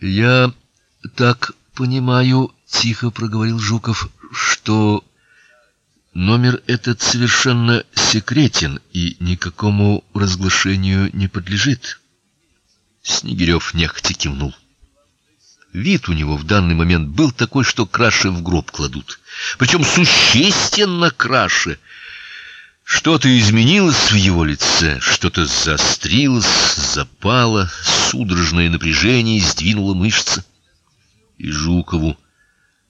Я так понимаю, тихо проговорил Жуков, что номер этот совершенно секретен и никакому разглашению не подлежит. Снегирев нехотя кивнул. Вид у него в данный момент был такой, что краше в гроб кладут, причем существенно краше. Что-то изменилось в его лице, что-то заострилось, запало, судорожное напряжение сдвинуло мышцы. И Жукову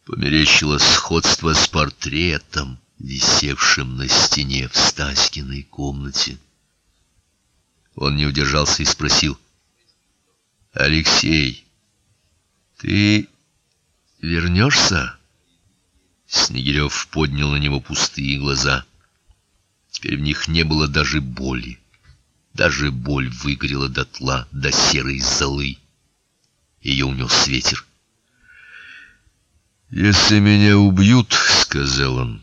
померещилось сходство с портретом, висевшим на стене в Стаськиной комнате. Он не удержался и спросил: "Алексей, ты вернешься?» Снегирев поднял на него пустые глаза. Теперь в них не было даже боли. Даже боль выгорела дотла до серой золы. Ее унес ветер. Если меня убьют, сказал он,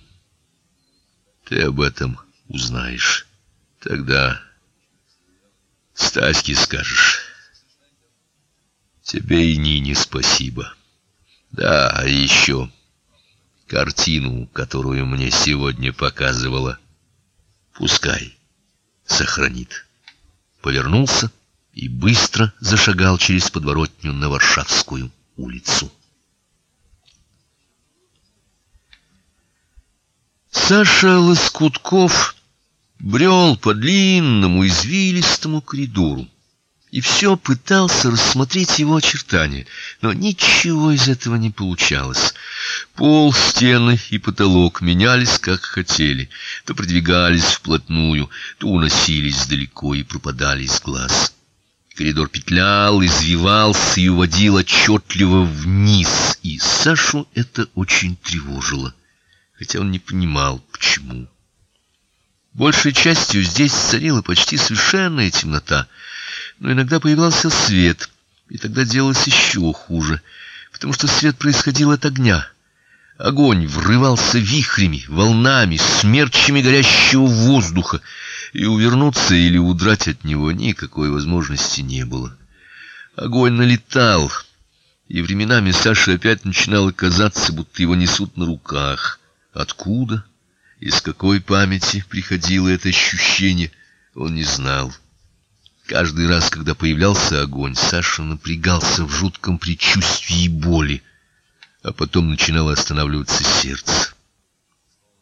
ты об этом узнаешь. Тогда Стаське скажешь. Тебе и Нине спасибо. Да, а еще картину, которую мне сегодня показывала Пускай сохранит. Повернулся и быстро зашагал через подворотню на Варшавскую улицу. Саша Лоскутков брел по длинному извилистому коридору и все пытался рассмотреть его очертания, но ничего из этого не получалось. Пол, стены и потолок менялись как хотели, то продвигались вплотную, то уносились далеко и пропадали из глаз. Коридор петлял, извивался и уводил отчетливо вниз, и Сашу это очень тревожило, хотя он не понимал, почему. Большей частью здесь царила почти совершенная темнота, но иногда появлялся свет, и тогда делалось еще хуже, потому что свет происходил от огня. Огонь врывался вихрями, волнами, смерчами горящего воздуха, и увернуться или удрать от него никакой возможности не было. Огонь налетал, и временами Саше опять начинало казаться, будто его несут на руках. Откуда, из какой памяти приходило это ощущение, он не знал. Каждый раз, когда появлялся огонь, Саша напрягался в жутком предчувствии боли, а потом начинало останавливаться сердце.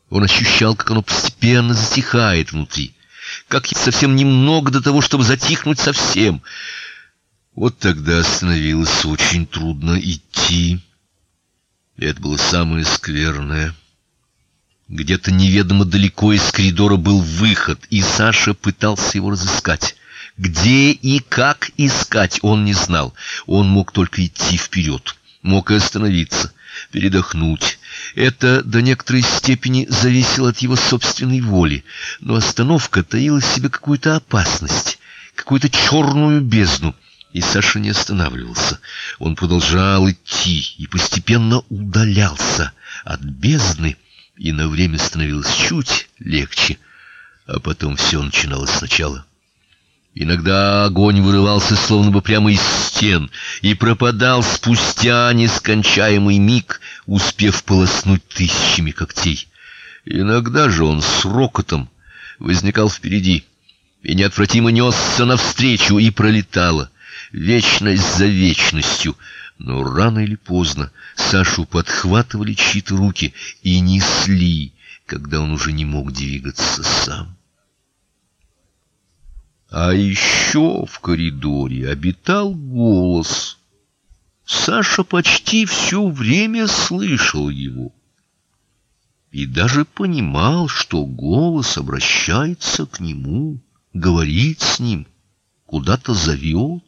Он ощущал, как оно постепенно затихает внутри, как совсем немного до того, чтобы затихнуть совсем. Вот тогда становилось очень трудно идти. И это было самое скверное. Где-то неведомо далеко из коридора был выход, и Саша пытался его разыскать. Где и как искать он не знал. Он мог только идти вперед, мог остановиться, передохнуть. Это до некоторой степени зависело от его собственной воли, но остановка таила в себе какую-то опасность, какую-то черную бездну. И Саша не останавливался. Он продолжал идти и постепенно удалялся от бездны, и на время становилось чуть легче, а потом все начиналось сначала. Иногда огонь вырывался словно бы прямо из стен и пропадал спустя нескончаемый миг, успев полоснуть тысячами когтей. Иногда же он с рокотом возникал впереди и неотвратимо несся навстречу и пролетала вечность за вечностью, но рано или поздно Сашу подхватывали чьи-то руки и несли, когда он уже не мог двигаться сам. А еще в коридоре обитал голос. Саша почти все время слышал его и даже понимал, что голос обращается к нему, говорит с ним, куда-то зовет.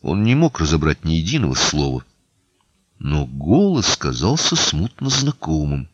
Он не мог разобрать ни единого слова, но голос казался смутно знакомым.